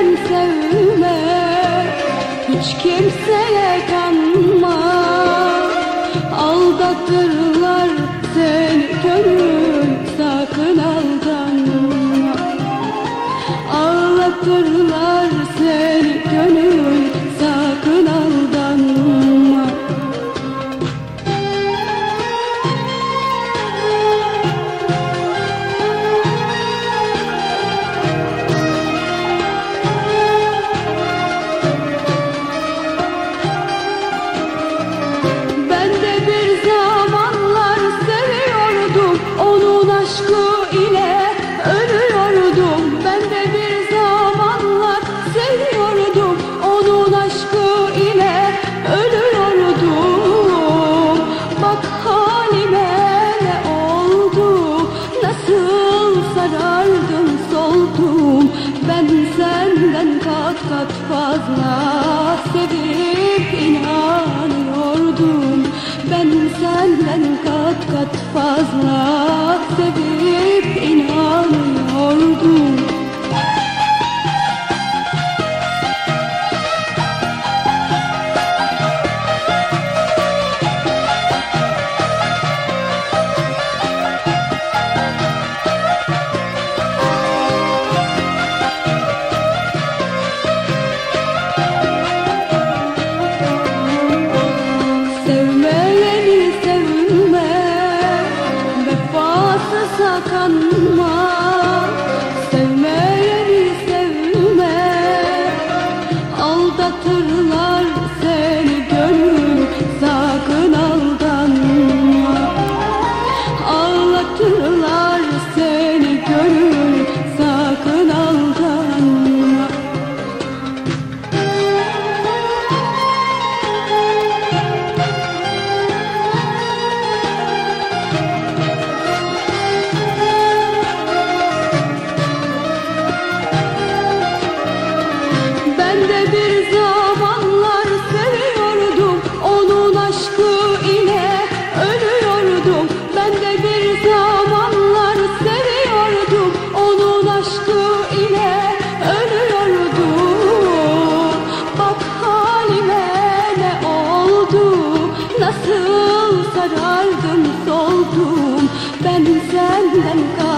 sen sevme. Hiç kimseye kanma. Aldatırlar seni gönül sakın aldanma. Ağlatırlar kat fazla sevip inanıyordum. Benim senden kat kat fazla karardım soldum. Ben senden karardım